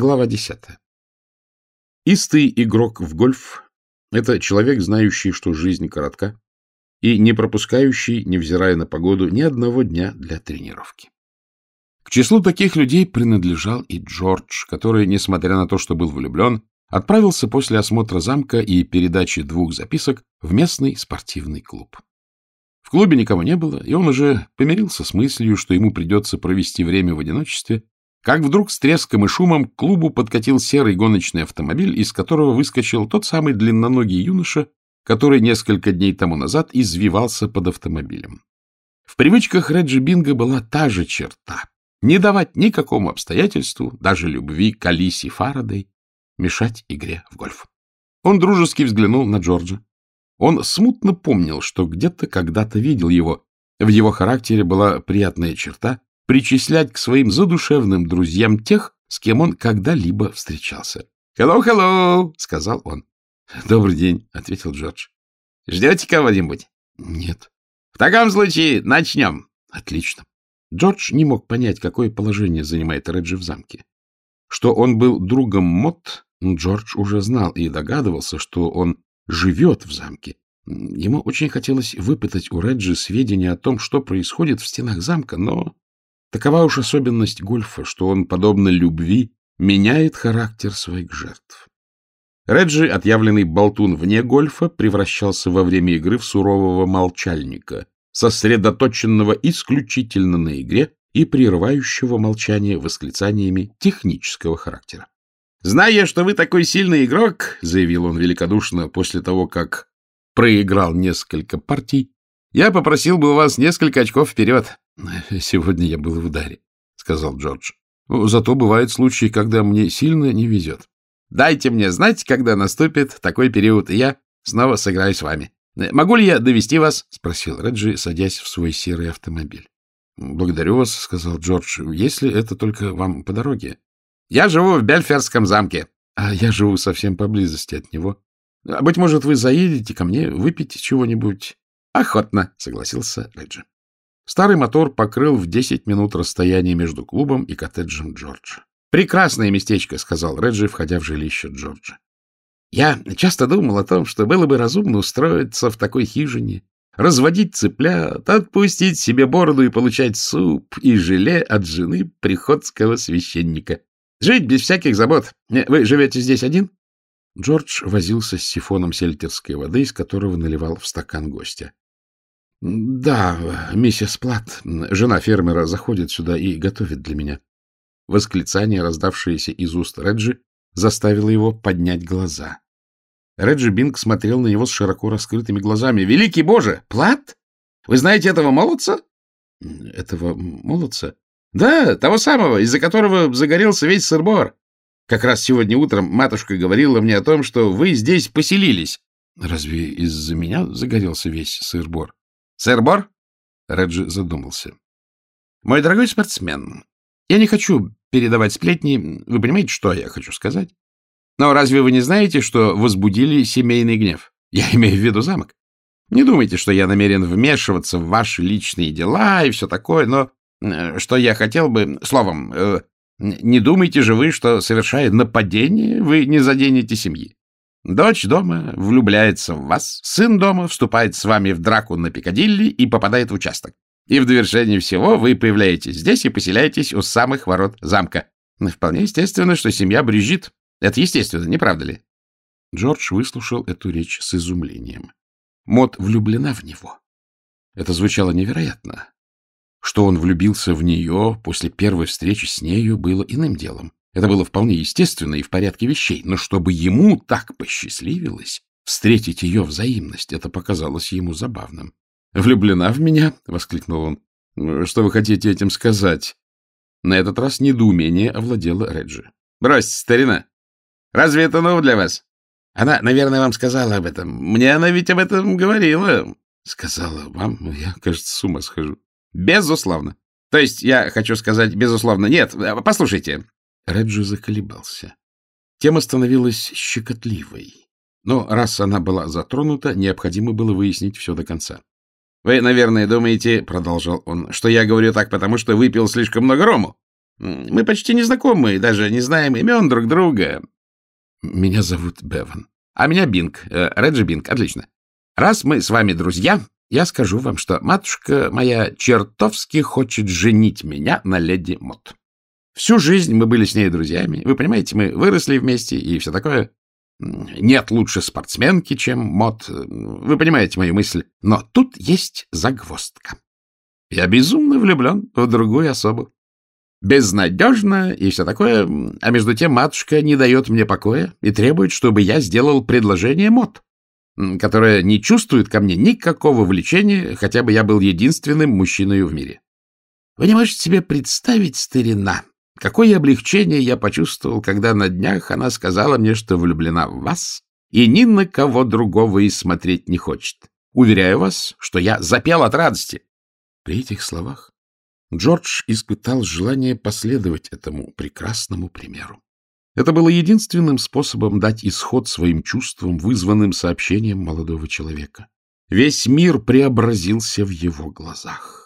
Глава десятая. Истый игрок в гольф — это человек, знающий, что жизнь коротка, и не пропускающий, невзирая на погоду, ни одного дня для тренировки. К числу таких людей принадлежал и Джордж, который, несмотря на то, что был влюблен, отправился после осмотра замка и передачи двух записок в местный спортивный клуб. В клубе никого не было, и он уже помирился с мыслью, что ему придется провести время в одиночестве, как вдруг с треском и шумом к клубу подкатил серый гоночный автомобиль, из которого выскочил тот самый длинноногий юноша, который несколько дней тому назад извивался под автомобилем. В привычках Реджи Бинга была та же черта — не давать никакому обстоятельству, даже любви к Алисе Фарадей, мешать игре в гольф. Он дружески взглянул на Джорджа. Он смутно помнил, что где-то когда-то видел его. В его характере была приятная черта причислять к своим задушевным друзьям тех, с кем он когда-либо встречался. «Hello, hello!» — сказал он. «Добрый день», — ответил Джордж. «Ждете кого-нибудь?» «Нет». «В таком случае начнем». «Отлично». Джордж не мог понять, какое положение занимает Реджи в замке. Что он был другом Мот, Джордж уже знал и догадывался, что он живет в замке. Ему очень хотелось выпытать у Реджи сведения о том, что происходит в стенах замка, но Такова уж особенность гольфа, что он, подобно любви, меняет характер своих жертв. Реджи, отъявленный болтун вне гольфа, превращался во время игры в сурового молчальника, сосредоточенного исключительно на игре и прерывающего молчание восклицаниями технического характера. «Зная, что вы такой сильный игрок», — заявил он великодушно после того, как проиграл несколько партий, «я попросил бы у вас несколько очков вперед. — Сегодня я был в ударе, — сказал Джордж. Зато бывают случаи, когда мне сильно не везет. — Дайте мне знать, когда наступит такой период, и я снова сыграю с вами. Могу ли я довести вас? — спросил Реджи, садясь в свой серый автомобиль. — Благодарю вас, — сказал Джордж, — если это только вам по дороге. — Я живу в Бельферском замке. — А я живу совсем поблизости от него. — Быть может, вы заедете ко мне, выпить чего-нибудь? — Охотно, — согласился Реджи. Старый мотор покрыл в десять минут расстояние между клубом и коттеджем Джорджа. «Прекрасное местечко», — сказал Реджи, входя в жилище Джорджа. «Я часто думал о том, что было бы разумно устроиться в такой хижине, разводить цыплят, отпустить себе бороду и получать суп и желе от жены приходского священника. Жить без всяких забот. Вы живете здесь один?» Джордж возился с сифоном сельтерской воды, из которого наливал в стакан гостя. — Да, миссис Плат, жена фермера, заходит сюда и готовит для меня. Восклицание, раздавшееся из уст Реджи, заставило его поднять глаза. Реджи Бинг смотрел на него с широко раскрытыми глазами. — Великий Боже! Плат? Вы знаете этого молодца? — Этого молодца? — Да, того самого, из-за которого загорелся весь сырбор. Как раз сегодня утром матушка говорила мне о том, что вы здесь поселились. — Разве из-за меня загорелся весь сырбор? Сэр Бор? Реджи задумался. Мой дорогой спортсмен, я не хочу передавать сплетни. Вы понимаете, что я хочу сказать? Но разве вы не знаете, что возбудили семейный гнев? Я имею в виду замок. Не думайте, что я намерен вмешиваться в ваши личные дела и все такое, но э, что я хотел бы... Словом, э, не думайте же вы, что, совершая нападение, вы не заденете семьи. Дочь дома влюбляется в вас, сын дома вступает с вами в драку на Пикадилли и попадает в участок. И в довершении всего вы появляетесь здесь и поселяетесь у самых ворот замка. Вполне естественно, что семья брюзжит. Это естественно, не правда ли? Джордж выслушал эту речь с изумлением. Мот влюблена в него. Это звучало невероятно. Что он влюбился в нее после первой встречи с нею было иным делом. Это было вполне естественно и в порядке вещей, но чтобы ему так посчастливилось встретить ее взаимность, это показалось ему забавным. «Влюблена в меня?» — воскликнул он. «Что вы хотите этим сказать?» На этот раз недоумение овладело Реджи. «Брось, старина! Разве это ново для вас? Она, наверное, вам сказала об этом. Мне она ведь об этом говорила». «Сказала вам? Я, кажется, с ума схожу». «Безусловно. То есть, я хочу сказать, безусловно, нет. Послушайте, Реджи заколебался. Тема становилась щекотливой. Но раз она была затронута, необходимо было выяснить все до конца. — Вы, наверное, думаете, — продолжал он, — что я говорю так, потому что выпил слишком много рому. Мы почти не знакомы, даже не знаем имен друг друга. Меня зовут Беван. А меня Бинг, э, Реджи Бинг, отлично. Раз мы с вами друзья, я скажу вам, что матушка моя чертовски хочет женить меня на леди Мот. Всю жизнь мы были с ней друзьями. Вы понимаете, мы выросли вместе и все такое. Нет лучше спортсменки, чем Мот. Вы понимаете мою мысль. Но тут есть загвоздка. Я безумно влюблен в другую особу. Безнадежно и все такое. А между тем матушка не дает мне покоя и требует, чтобы я сделал предложение Мот которая не чувствует ко мне никакого влечения, хотя бы я был единственным мужчиной в мире. Вы не можете себе представить, старина, какое облегчение я почувствовал, когда на днях она сказала мне, что влюблена в вас и ни на кого другого и смотреть не хочет. Уверяю вас, что я запел от радости. При этих словах Джордж испытал желание последовать этому прекрасному примеру. Это было единственным способом дать исход своим чувствам, вызванным сообщением молодого человека. Весь мир преобразился в его глазах.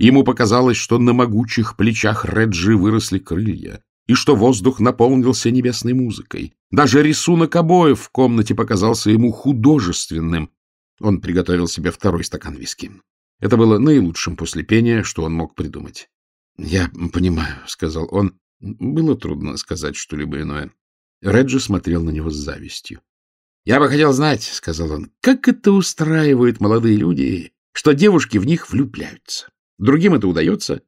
Ему показалось, что на могучих плечах Реджи выросли крылья, и что воздух наполнился небесной музыкой. Даже рисунок обоев в комнате показался ему художественным. Он приготовил себе второй стакан виски. Это было наилучшим после пения, что он мог придумать. — Я понимаю, — сказал он, было трудно сказать что-либо иное. Реджи смотрел на него с завистью. — Я бы хотел знать, — сказал он, — как это устраивают молодые люди, что девушки в них влюбляются. Другим это удается.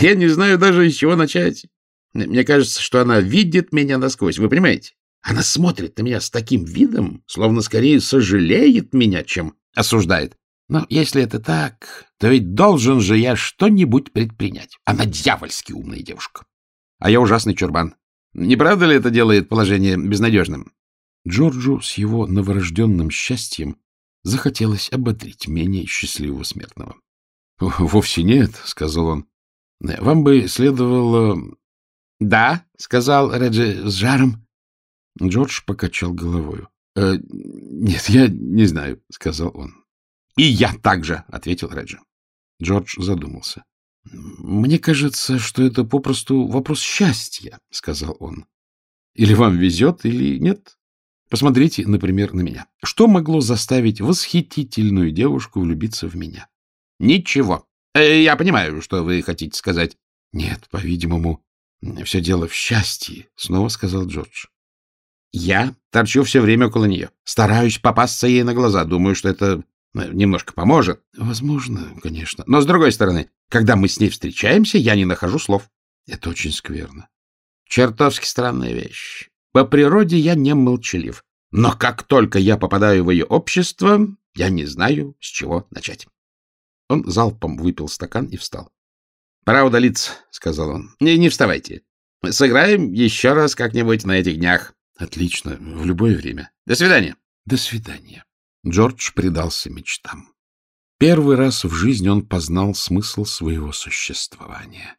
Я не знаю даже, с чего начать. Мне кажется, что она видит меня насквозь. Вы понимаете? Она смотрит на меня с таким видом, словно скорее сожалеет меня, чем осуждает. Но если это так, то ведь должен же я что-нибудь предпринять. Она дьявольски умная девушка а я ужасный чурбан. Не правда ли это делает положение безнадежным? Джорджу с его новорожденным счастьем захотелось ободрить менее счастливого смертного. — Вовсе нет, — сказал он. — Вам бы следовало... — Да, — сказал Реджи с жаром. Джордж покачал головою. «Э, — Нет, я не знаю, — сказал он. — И я также, — ответил Реджи. Джордж задумался. — Мне кажется, что это попросту вопрос счастья, — сказал он. — Или вам везет, или нет. Посмотрите, например, на меня. Что могло заставить восхитительную девушку влюбиться в меня? — Ничего. Э, я понимаю, что вы хотите сказать. — Нет, по-видимому, все дело в счастье, — снова сказал Джордж. Я торчу все время около нее. Стараюсь попасться ей на глаза. Думаю, что это э, немножко поможет. Возможно, конечно. Но с другой стороны, когда мы с ней встречаемся, я не нахожу слов. Это очень скверно. Чертовски странная вещь. По природе я не молчалив. Но как только я попадаю в ее общество, я не знаю, с чего начать. Он залпом выпил стакан и встал. — Пора удалиться, — сказал он. — Не, не вставайте. Сыграем еще раз как-нибудь на этих днях. — Отлично, в любое время. До свидания. — До свидания. Джордж предался мечтам. Первый раз в жизни он познал смысл своего существования.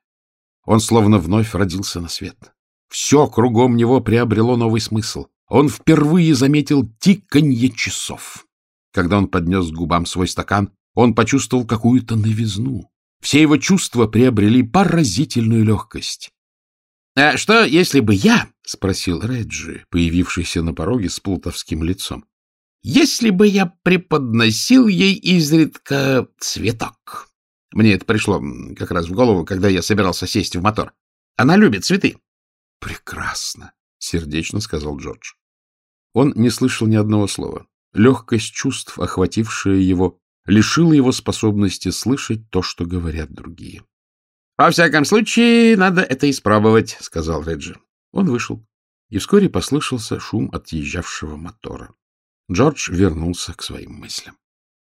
Он словно вновь родился на свет. Все кругом него приобрело новый смысл. Он впервые заметил тиканье часов. Когда он поднес к губам свой стакан, он почувствовал какую-то новизну. Все его чувства приобрели поразительную легкость. — А что, если бы я, — спросил Реджи, появившийся на пороге с плутовским лицом, если бы я преподносил ей изредка цветок. Мне это пришло как раз в голову, когда я собирался сесть в мотор. Она любит цветы. — Прекрасно, — сердечно сказал Джордж. Он не слышал ни одного слова. Легкость чувств, охватившая его, лишила его способности слышать то, что говорят другие. — Во всяком случае, надо это испробовать, — сказал Реджи. Он вышел, и вскоре послышался шум отъезжавшего мотора. Джордж вернулся к своим мыслям.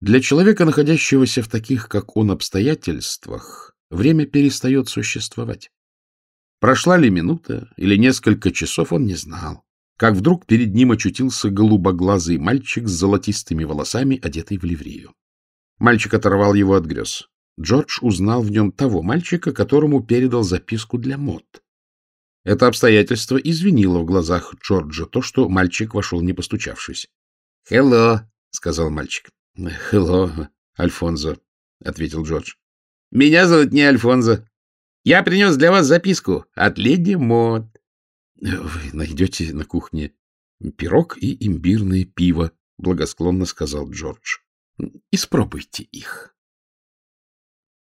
Для человека, находящегося в таких, как он, обстоятельствах, время перестает существовать. Прошла ли минута или несколько часов, он не знал, как вдруг перед ним очутился голубоглазый мальчик с золотистыми волосами, одетый в ливрею. Мальчик оторвал его от грез. Джордж узнал в нем того мальчика, которому передал записку для мод. Это обстоятельство извинило в глазах Джорджа то, что мальчик вошел не постучавшись. — Хелло, — сказал мальчик. — Хелло, Альфонзо, — ответил Джордж. — Меня зовут не Альфонзо. Я принес для вас записку от леди Мод. Вы найдете на кухне пирог и имбирное пиво, — благосклонно сказал Джордж. — Испробуйте их.